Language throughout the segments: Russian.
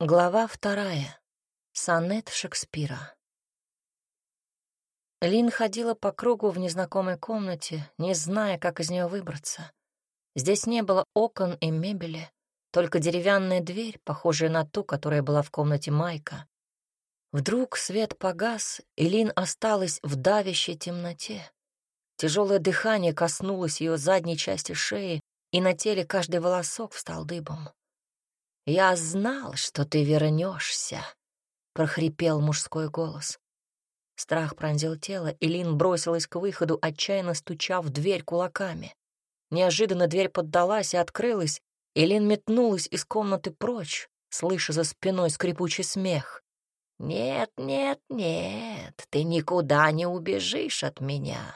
Глава вторая. Сонет Шекспира. Лин ходила по кругу в незнакомой комнате, не зная, как из нее выбраться. Здесь не было окон и мебели, только деревянная дверь, похожая на ту, которая была в комнате Майка. Вдруг свет погас, и Лин осталась в давящей темноте. Тяжелое дыхание коснулось ее задней части шеи, и на теле каждый волосок встал дыбом. «Я знал, что ты вернешься», — прохрипел мужской голос. Страх пронзил тело, и Лин бросилась к выходу, отчаянно стуча в дверь кулаками. Неожиданно дверь поддалась и открылась, и Лин метнулась из комнаты прочь, слыша за спиной скрипучий смех. «Нет, нет, нет, ты никуда не убежишь от меня».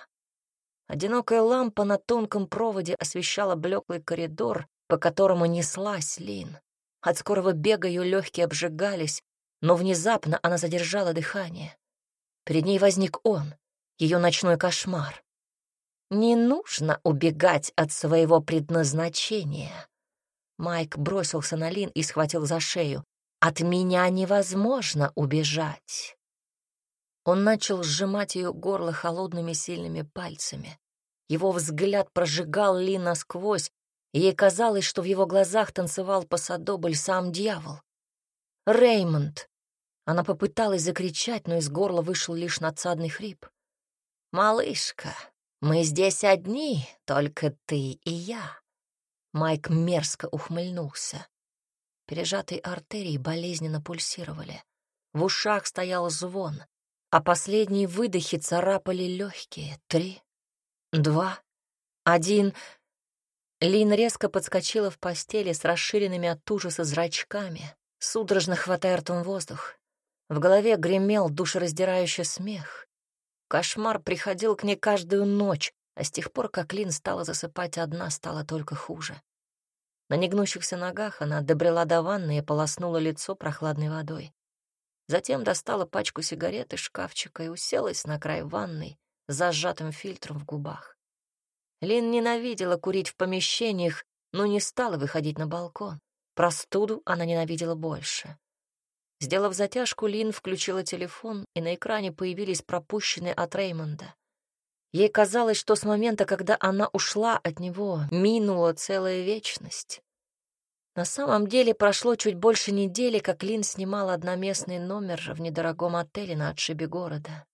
Одинокая лампа на тонком проводе освещала блеклый коридор, по которому неслась Лин. От скорого бега ее легкие обжигались, но внезапно она задержала дыхание. Перед ней возник он, ее ночной кошмар. «Не нужно убегать от своего предназначения». Майк бросился на Лин и схватил за шею. «От меня невозможно убежать». Он начал сжимать ее горло холодными сильными пальцами. Его взгляд прожигал Лин насквозь, Ей казалось, что в его глазах танцевал посадобль сам дьявол. «Реймонд!» Она попыталась закричать, но из горла вышел лишь надсадный хрип. «Малышка, мы здесь одни, только ты и я». Майк мерзко ухмыльнулся. Пережатые артерии болезненно пульсировали. В ушах стоял звон, а последние выдохи царапали легкие. Три, два, один... Лин резко подскочила в постели с расширенными от ужаса зрачками, судорожно хватая ртом воздух. В голове гремел душераздирающий смех. Кошмар приходил к ней каждую ночь, а с тех пор, как Лин стала засыпать одна, стало только хуже. На негнущихся ногах она добрела до ванны и полоснула лицо прохладной водой. Затем достала пачку сигарет из шкафчика и уселась на край ванной с зажатым фильтром в губах. Лин ненавидела курить в помещениях, но не стала выходить на балкон. Простуду она ненавидела больше. Сделав затяжку, Лин включила телефон, и на экране появились пропущенные от Реймонда. Ей казалось, что с момента, когда она ушла от него, минула целая вечность. На самом деле прошло чуть больше недели, как Лин снимала одноместный номер в недорогом отеле на отшибе города.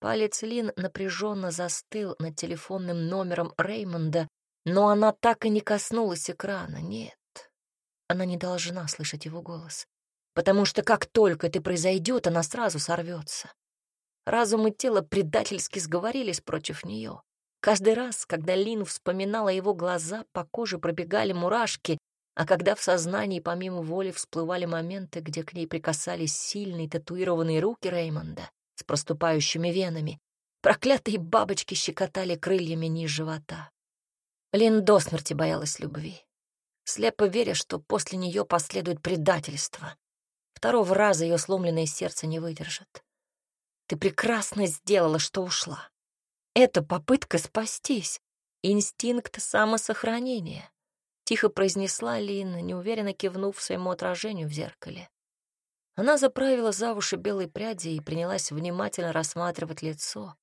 Палец Лин напряженно застыл над телефонным номером Реймонда, но она так и не коснулась экрана. Нет, она не должна слышать его голос, потому что как только это произойдет, она сразу сорвется. Разум и тело предательски сговорились против нее. Каждый раз, когда Лин вспоминала его глаза, по коже пробегали мурашки, а когда в сознании помимо воли всплывали моменты, где к ней прикасались сильные татуированные руки Реймонда, с проступающими венами. Проклятые бабочки щекотали крыльями низ живота. Лин до смерти боялась любви, слепо веря, что после нее последует предательство. Второго раза ее сломленное сердце не выдержит. Ты прекрасно сделала, что ушла. Это попытка спастись, инстинкт самосохранения, тихо произнесла Лин, неуверенно кивнув своему отражению в зеркале. Она заправила за уши белые пряди и принялась внимательно рассматривать лицо.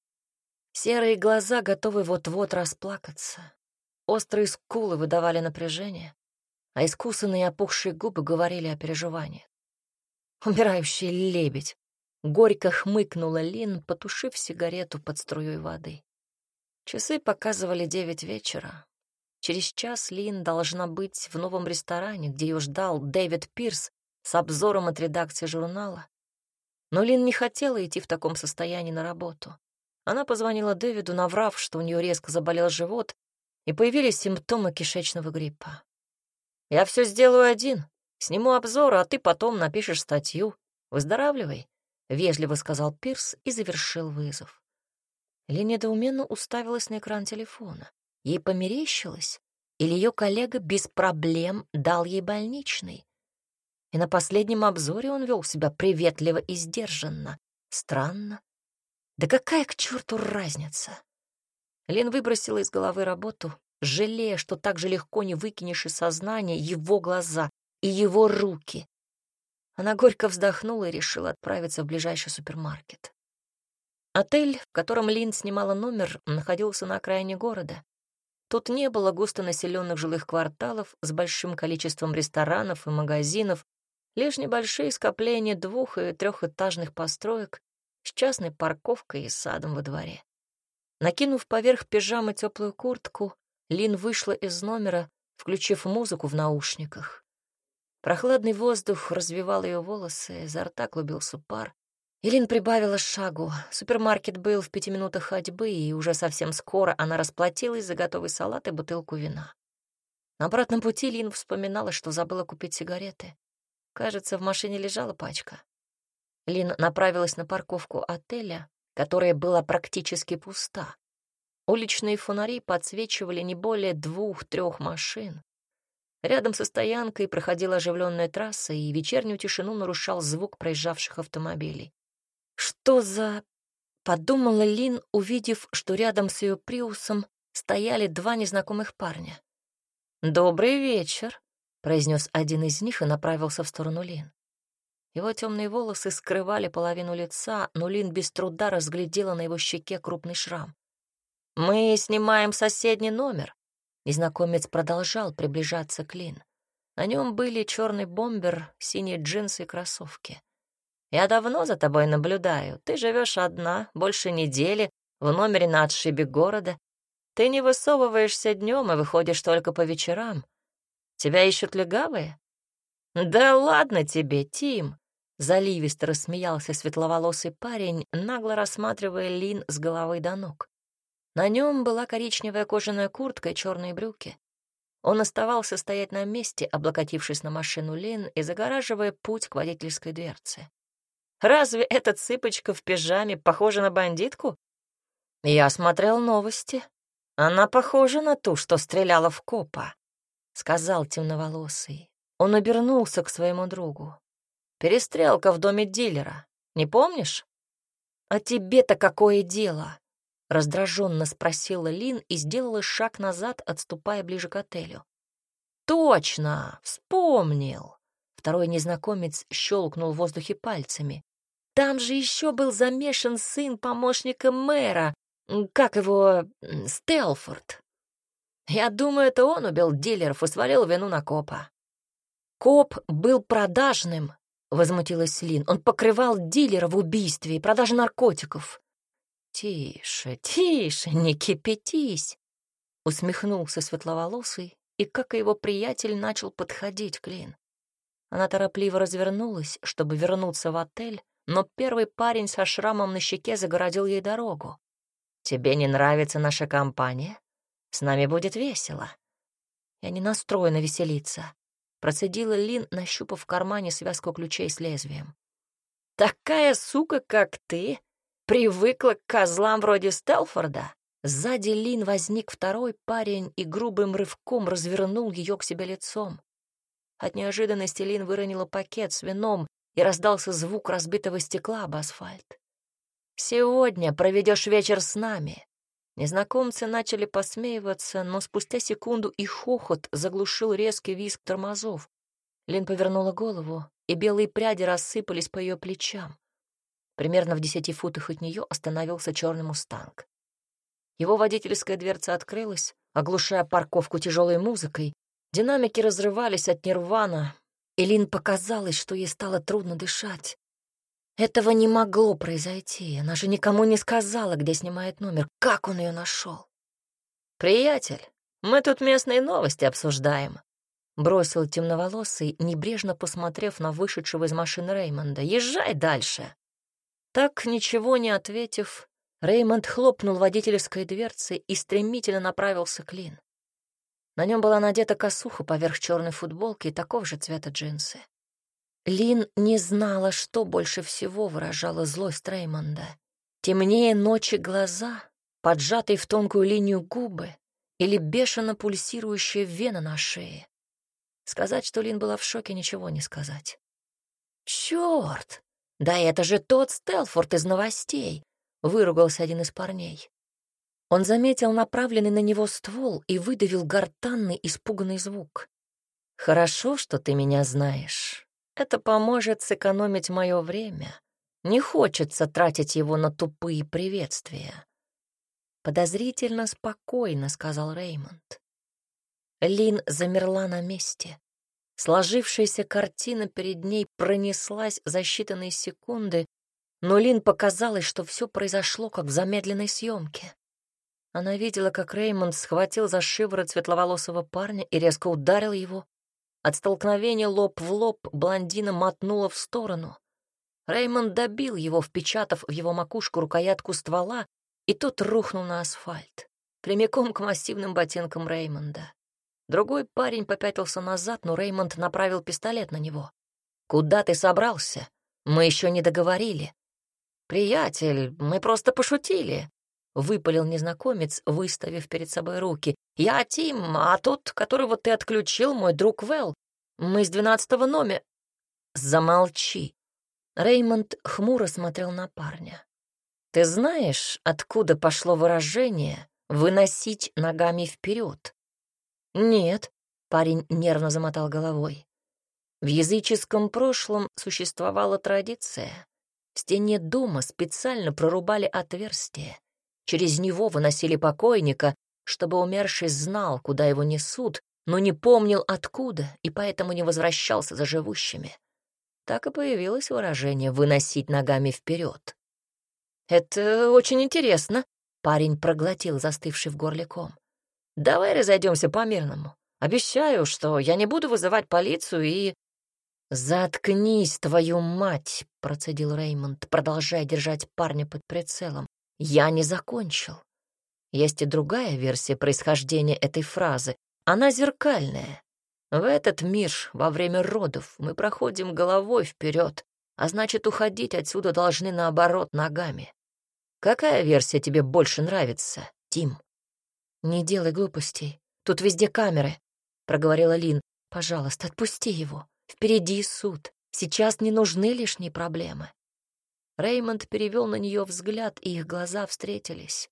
Серые глаза готовы вот-вот расплакаться. Острые скулы выдавали напряжение, а искусанные опухшие губы говорили о переживаниях. Умирающий лебедь. Горько хмыкнула Лин, потушив сигарету под струей воды. Часы показывали девять вечера. Через час Лин должна быть в новом ресторане, где ее ждал Дэвид Пирс с обзором от редакции журнала. Но Лин не хотела идти в таком состоянии на работу. Она позвонила Дэвиду, наврав, что у нее резко заболел живот, и появились симптомы кишечного гриппа. «Я все сделаю один. Сниму обзор, а ты потом напишешь статью. Выздоравливай», — вежливо сказал Пирс и завершил вызов. Лин недоуменно уставилась на экран телефона. Ей померещилось, или ее коллега без проблем дал ей больничный. И на последнем обзоре он вел себя приветливо и сдержанно. Странно. Да какая к черту разница? Лин выбросила из головы работу, жалея, что так же легко не выкинешь из сознания его глаза и его руки. Она горько вздохнула и решила отправиться в ближайший супермаркет. Отель, в котором Лин снимала номер, находился на окраине города. Тут не было густонаселенных жилых кварталов с большим количеством ресторанов и магазинов, лишь небольшие скопления двух- и трехэтажных построек с частной парковкой и садом во дворе. Накинув поверх пижамы теплую куртку, Лин вышла из номера, включив музыку в наушниках. Прохладный воздух развивал ее волосы, изо рта клубился пар. Илин прибавила шагу. Супермаркет был в пяти минутах ходьбы, и уже совсем скоро она расплатилась за готовый салат и бутылку вина. На обратном пути Лин вспоминала, что забыла купить сигареты. Кажется, в машине лежала пачка. Лин направилась на парковку отеля, которая была практически пуста. Уличные фонари подсвечивали не более двух-трех машин. Рядом со стоянкой проходила оживленная трасса, и вечернюю тишину нарушал звук проезжавших автомобилей. «Что за...» — подумала Лин, увидев, что рядом с ее приусом стояли два незнакомых парня. «Добрый вечер», — произнес один из них и направился в сторону Лин. Его темные волосы скрывали половину лица, но Лин без труда разглядела на его щеке крупный шрам. «Мы снимаем соседний номер», Незнакомец продолжал приближаться к Лин. На нем были черный бомбер, синие джинсы и кроссовки. «Я давно за тобой наблюдаю. Ты живешь одна, больше недели, в номере на отшибе города. Ты не высовываешься днем и выходишь только по вечерам. Тебя ищут легавые?» «Да ладно тебе, Тим!» Заливисто рассмеялся светловолосый парень, нагло рассматривая Лин с головы до ног. На нем была коричневая кожаная куртка и черные брюки. Он оставался стоять на месте, облокотившись на машину Лин и загораживая путь к водительской дверце. «Разве эта цыпочка в пижаме похожа на бандитку?» «Я смотрел новости. Она похожа на ту, что стреляла в копа», — сказал темноволосый. Он обернулся к своему другу. «Перестрелка в доме дилера. Не помнишь?» «А тебе-то какое дело?» Раздраженно спросила Лин и сделала шаг назад, отступая ближе к отелю. «Точно! Вспомнил!» Второй незнакомец щелкнул в воздухе пальцами. «Там же еще был замешан сын помощника мэра, как его, Стелфорд. Я думаю, это он убил дилеров и свалил вину на копа». «Коп был продажным», — возмутилась Лин. «Он покрывал дилера в убийстве и продаже наркотиков. «Тише, тише, не кипятись!» Усмехнулся светловолосый, и, как и его приятель, начал подходить к Лин. Она торопливо развернулась, чтобы вернуться в отель, но первый парень со шрамом на щеке загородил ей дорогу. «Тебе не нравится наша компания? С нами будет весело». «Я не настроена веселиться», — процедила Лин, нащупав в кармане связку ключей с лезвием. «Такая сука, как ты, Привыкла к козлам вроде Стелфорда. Сзади Лин возник второй парень и грубым рывком развернул ее к себе лицом. От неожиданности Лин выронила пакет с вином, и раздался звук разбитого стекла об асфальт. «Сегодня проведешь вечер с нами». Незнакомцы начали посмеиваться, но спустя секунду их хохот заглушил резкий визг тормозов. Лин повернула голову, и белые пряди рассыпались по ее плечам. Примерно в десяти футах от нее остановился черный мустанг. Его водительская дверца открылась, оглушая парковку тяжелой музыкой. Динамики разрывались от нирвана, и Лин показалось, что ей стало трудно дышать. Этого не могло произойти. Она же никому не сказала, где снимает номер. Как он ее нашел? «Приятель, мы тут местные новости обсуждаем», — бросил темноволосый, небрежно посмотрев на вышедшего из машины Реймонда. «Езжай дальше». Так, ничего не ответив, Реймонд хлопнул водительской дверцей и стремительно направился к Лин. На нем была надета косуха поверх черной футболки и такого же цвета джинсы. Лин не знала, что больше всего выражало злость Реймонда. Темнее ночи глаза, поджатые в тонкую линию губы или бешено пульсирующая вена на шее. Сказать, что Лин была в шоке, ничего не сказать. «Чёрт!» «Да это же тот Стелфорд из новостей!» — выругался один из парней. Он заметил направленный на него ствол и выдавил гортанный испуганный звук. «Хорошо, что ты меня знаешь. Это поможет сэкономить мое время. Не хочется тратить его на тупые приветствия. Подозрительно спокойно, сказал Реймонд. Лин замерла на месте. Сложившаяся картина перед ней пронеслась за считанные секунды, но Лин показалось, что все произошло как в замедленной съемке. Она видела, как Реймонд схватил за шиворот светловолосого парня и резко ударил его. От столкновения лоб в лоб блондина мотнула в сторону. Реймонд добил его, впечатав в его макушку рукоятку ствола, и тот рухнул на асфальт, прямиком к массивным ботинкам Реймонда. Другой парень попятился назад, но Реймонд направил пистолет на него. «Куда ты собрался? Мы еще не договорили». «Приятель, мы просто пошутили», — выпалил незнакомец, выставив перед собой руки. «Я Тим, а тот, которого ты отключил, мой друг Вэл. Мы из двенадцатого номера». «Замолчи». Реймонд хмуро смотрел на парня. «Ты знаешь, откуда пошло выражение «выносить ногами вперед»?» «Нет», — парень нервно замотал головой. В языческом прошлом существовала традиция. В стене дома специально прорубали отверстие. Через него выносили покойника, чтобы умерший знал, куда его несут, но не помнил откуда и поэтому не возвращался за живущими. Так и появилось выражение «выносить ногами вперед». «Это очень интересно», — парень проглотил застывший в горле ком. «Давай разойдемся по-мирному. Обещаю, что я не буду вызывать полицию и...» «Заткнись, твою мать!» — процедил Реймонд, продолжая держать парня под прицелом. «Я не закончил. Есть и другая версия происхождения этой фразы. Она зеркальная. В этот мир во время родов мы проходим головой вперед, а значит, уходить отсюда должны наоборот ногами. Какая версия тебе больше нравится, Тим?» «Не делай глупостей. Тут везде камеры», — проговорила Лин. «Пожалуйста, отпусти его. Впереди суд. Сейчас не нужны лишние проблемы. Реймонд перевел на нее взгляд, и их глаза встретились.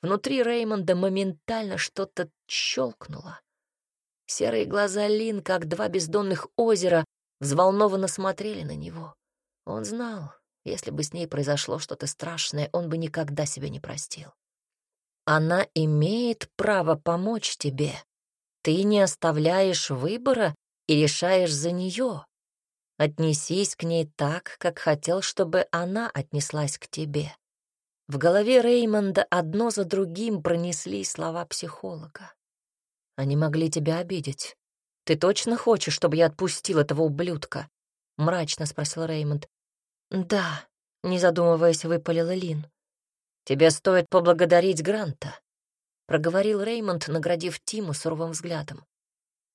Внутри Реймонда моментально что-то щелкнуло. Серые глаза Лин, как два бездонных озера, взволнованно смотрели на него. Он знал, если бы с ней произошло что-то страшное, он бы никогда себя не простил. Она имеет право помочь тебе. Ты не оставляешь выбора и решаешь за нее. Отнесись к ней так, как хотел, чтобы она отнеслась к тебе. В голове Реймонда одно за другим пронеслись слова психолога. Они могли тебя обидеть. Ты точно хочешь, чтобы я отпустил этого ублюдка? Мрачно спросил Реймонд. Да, не задумываясь, выпалила Лин. Тебе стоит поблагодарить Гранта, проговорил Реймонд, наградив Тиму суровым взглядом.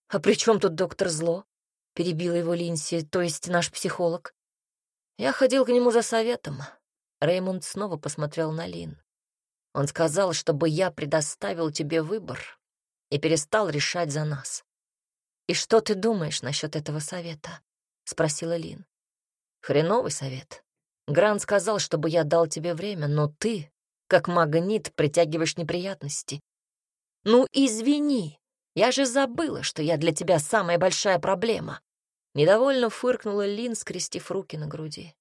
«А при чем тут доктор Зло?» — перебила его Линси, то есть наш психолог. «Я ходил к нему за советом». Реймонд снова посмотрел на Лин. «Он сказал, чтобы я предоставил тебе выбор и перестал решать за нас». «И что ты думаешь насчет этого совета?» — спросила Лин. «Хреновый совет. Грант сказал, чтобы я дал тебе время, но ты, как магнит, притягиваешь неприятности. Ну, извини, я же забыла, что я для тебя самая большая проблема. Недовольно фыркнула Лин, скрестив руки на груди.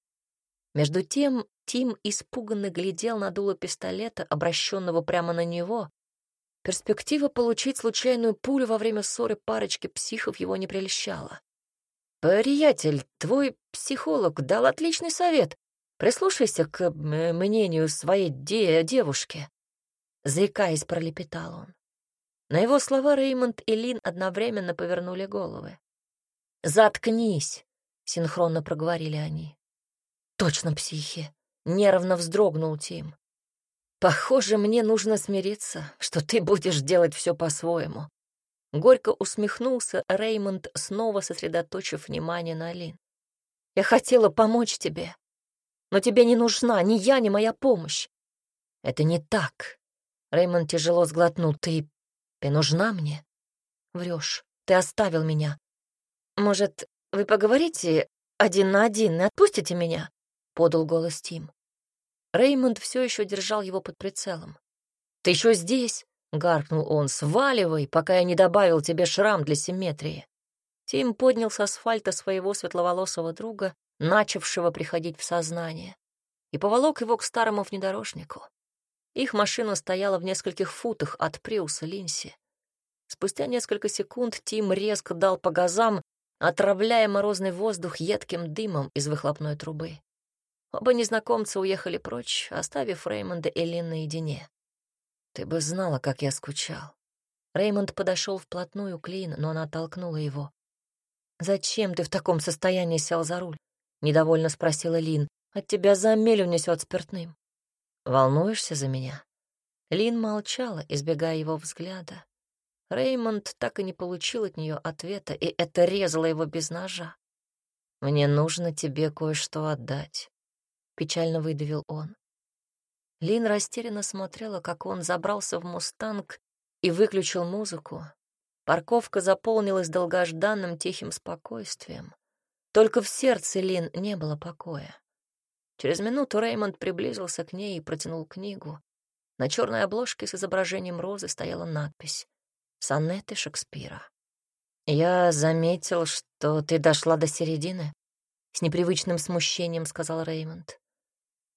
Между тем Тим испуганно глядел на дуло пистолета, обращенного прямо на него. Перспектива получить случайную пулю во время ссоры парочки психов его не прельщала. «Приятель, твой психолог дал отличный совет. Прислушайся к мнению своей де девушки», — заикаясь, пролепетал он. На его слова Реймонд и Лин одновременно повернули головы. «Заткнись!» — синхронно проговорили они. «Точно психи!» — нервно вздрогнул Тим. «Похоже, мне нужно смириться, что ты будешь делать все по-своему». Горько усмехнулся Реймонд, снова сосредоточив внимание на Лин. «Я хотела помочь тебе, но тебе не нужна ни я, ни моя помощь». «Это не так». Реймонд тяжело сглотнул. «Ты ты нужна мне? Врешь. Ты оставил меня. Может, вы поговорите один на один и отпустите меня? Подал голос Тим. Реймонд все еще держал его под прицелом. Ты еще здесь? гаркнул он. Сваливай, пока я не добавил тебе шрам для симметрии. Тим поднял с асфальта своего светловолосого друга, начавшего приходить в сознание, и поволок его к старому внедорожнику. Их машина стояла в нескольких футах от Приуса Линси. Спустя несколько секунд Тим резко дал по газам, отравляя морозный воздух едким дымом из выхлопной трубы. Оба незнакомца уехали прочь, оставив Реймонда и Лин наедине. «Ты бы знала, как я скучал». Реймонд подошел вплотную к Лин, но она оттолкнула его. «Зачем ты в таком состоянии сел за руль?» — недовольно спросила Лин. «От тебя за мель унесет спиртным». «Волнуешься за меня?» Лин молчала, избегая его взгляда. Реймонд так и не получил от нее ответа, и это резало его без ножа. «Мне нужно тебе кое-что отдать», — печально выдавил он. Лин растерянно смотрела, как он забрался в «Мустанг» и выключил музыку. Парковка заполнилась долгожданным тихим спокойствием. Только в сердце Лин не было покоя. Через минуту Реймонд приблизился к ней и протянул книгу. На черной обложке с изображением розы стояла надпись «Сонеты Шекспира». «Я заметил, что ты дошла до середины», — с непривычным смущением сказал Реймонд.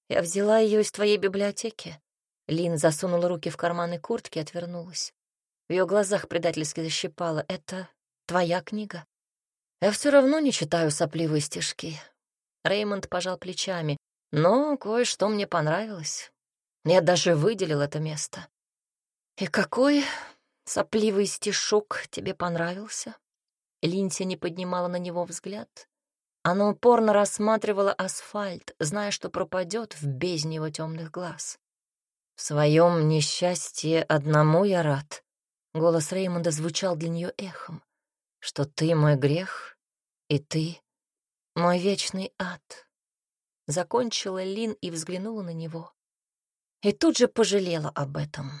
«Я взяла ее из твоей библиотеки». Лин засунула руки в карманы куртки и отвернулась. В ее глазах предательски защипала. «Это твоя книга?» «Я все равно не читаю сопливые стишки». Реймонд пожал плечами. Но кое-что мне понравилось. Я даже выделил это место. И какой сопливый стишок тебе понравился? Линси не поднимала на него взгляд. Она упорно рассматривала асфальт, зная, что пропадет в бездне его темных глаз. В своем несчастье одному я рад. Голос Реймонда звучал для нее эхом. Что ты мой грех, и ты мой вечный ад. Закончила Лин и взглянула на него. И тут же пожалела об этом.